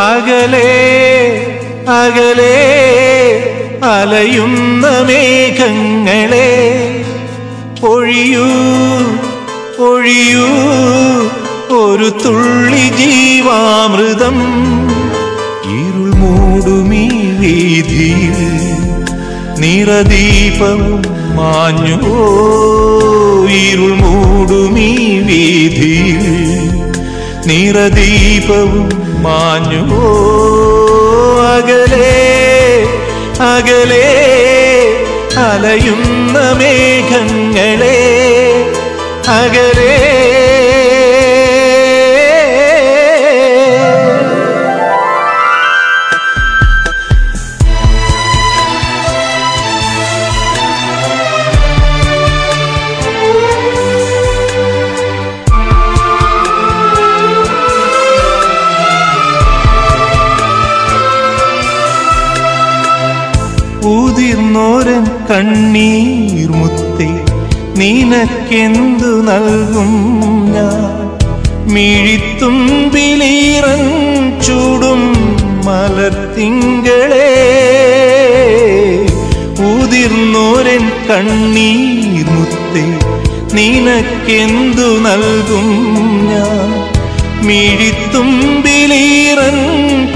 അകലെ അകലെ അലയുന്ന മേഘങ്ങളെ. ഒഴിയൂ ഒഴിയൂ ഒരു തുള്ളി ജീവാമൃതം. ഇരുൾ മൂടുമീ വീതിയിൽ നിറദീപവും മാഞ്ഞു ഇരുൾ മൂടുമീ വീതിയിൽ നിറദീപവും മാഞ്ഞുവോ അകലെ അകലെ അലയുന്ന മേഘങ്ങളെ അകലെ ഉതിർന്നോരൻ കണ്ണീർ മുത്തേ നിനക്കെന്തു നൽകും ഞാൻ? മിഴിത്തുമ്പിലീറൻ ചൂടും മലത്തിങ്കളെ ഉതിർന്നോരൻ കണ്ണീർ മുത്തേ നിനക്കെന്തു നൽകും ഞാൻ? മിഴിത്തുമ്പിലീറൻ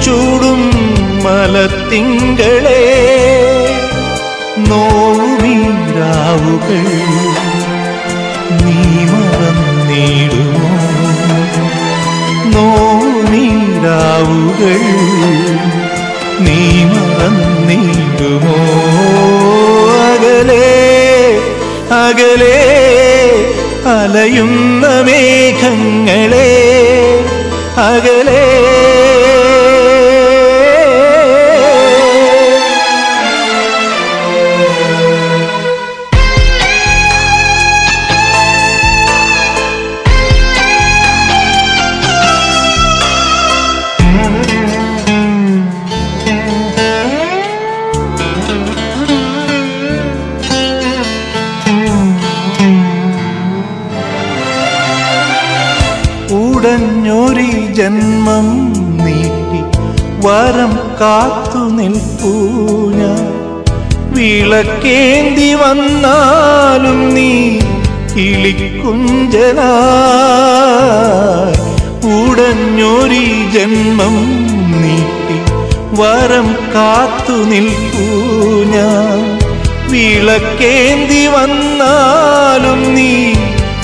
ചൂടും മലത്തിങ്കളെ നോവീരാവുകൾ നീ മറന്നിടുമോ നോവീരാവുകൾ നീ മറന്നിടുമോ അകലെ അകലെ അലയുന്ന മേഘങ്ങളെ. അകലെ ജന്മം നീട്ടി വരം കാത്തു നിൽപ്പൂഞ്ഞ വിളക്കേന്തി വന്നാലും നീ കിളിക്കുഞ്ചല ഉടഞ്ഞൊരി ജന്മം നീട്ടി വരം കാത്തു നിൽപ്പൂഞ്ഞ വിളക്കേന്തി വന്നാലും നീ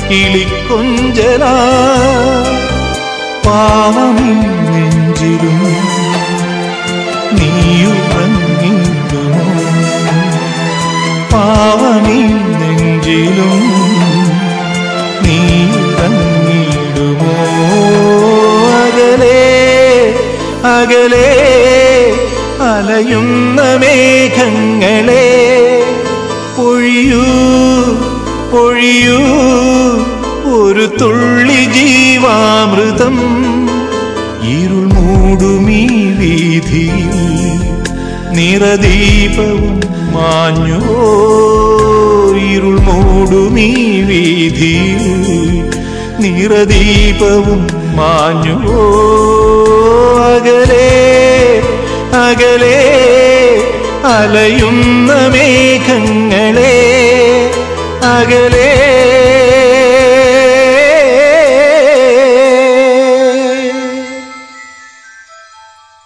കിളിക്കൊഞ്ചല പാവമീ നെഞ്ചിലും നീയുറങ്ങിടുമോ പാവമീ നെഞ്ചിലും നീയുറങ്ങിടുമോ അകലേ അകലേ അലയുന്ന മേഘങ്ങളെ പൊഴിയൂ പൊഴിയൂ. ഇരുൾ മൂടുമീ വീതിയിൽ നിറദീപവും മാഞ്ഞു ഇരുൾ മൂടുമീ വീതിയിൽ നിറദീപവും മാഞ്ഞോ അകലെ അകലെ അലയുന്ന മേഘങ്ങളെ. അകലേ